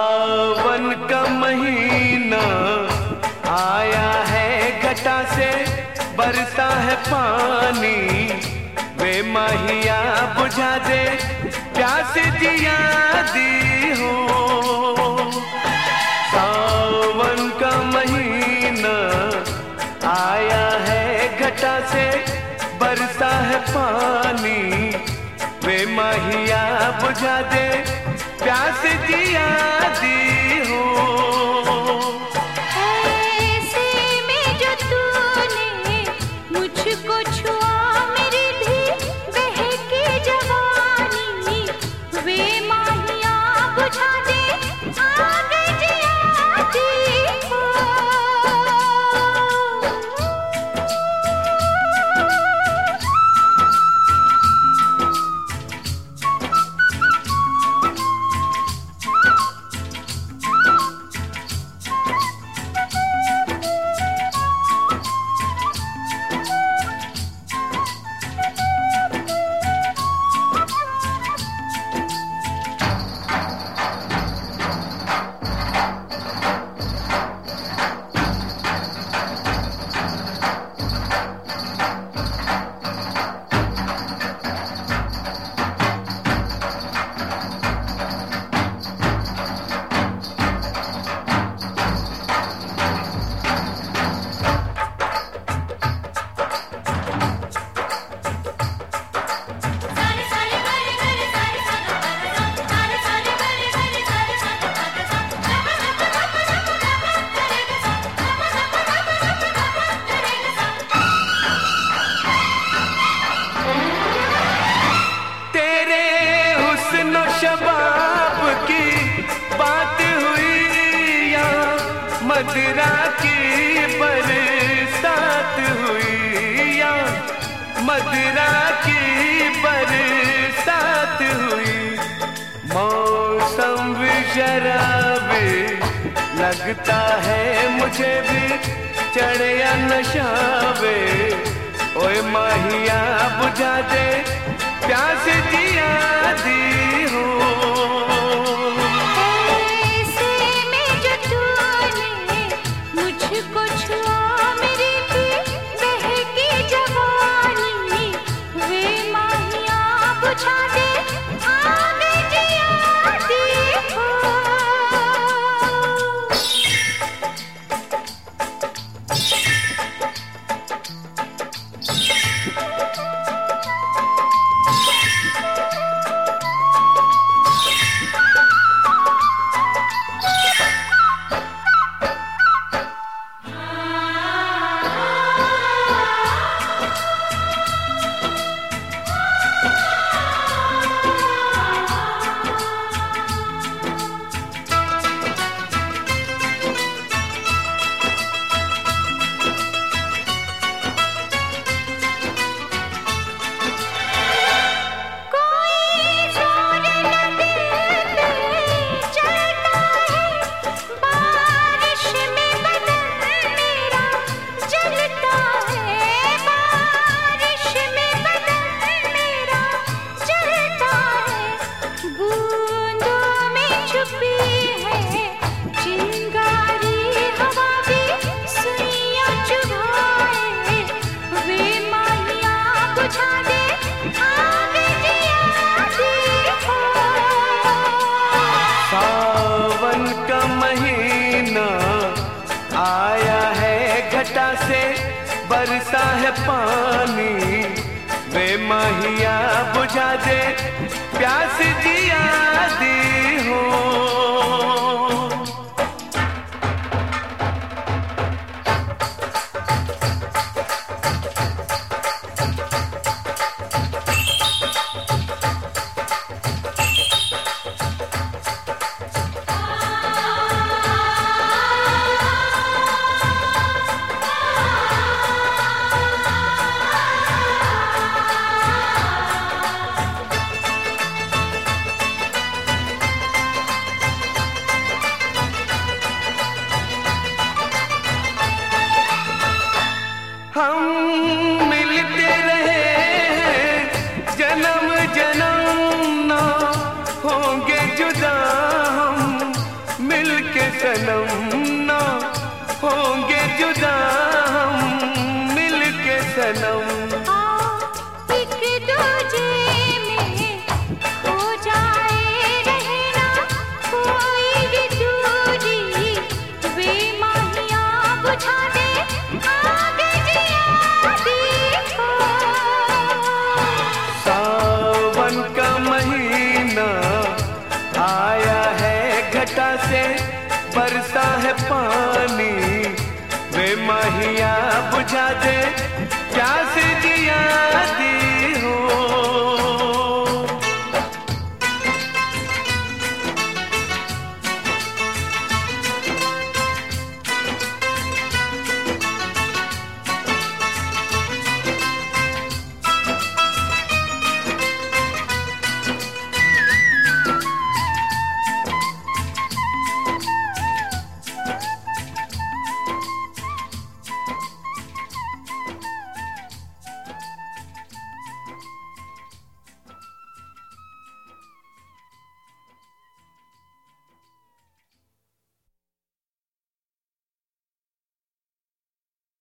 सावन का महीना आया है घटा से, बरसा है पानी। वे महिया बुझा दे, प्यास जिया दी हो। सावन का महीना आया है घटा से, बरसा है पानी। वे महिया बुझा दे शबाब मदरा की बरसात हुई या मदरा की बरसात हुई। मौसम भी लगता है मुझे भी, चढ़े या नशावे ओए माहिया बुझा दे, प्यास दिया दी बरसा है पानी। वे माहिया बुझा दे प्यास दिया दी। से बरसा है पानी। वे महिया बुझा दे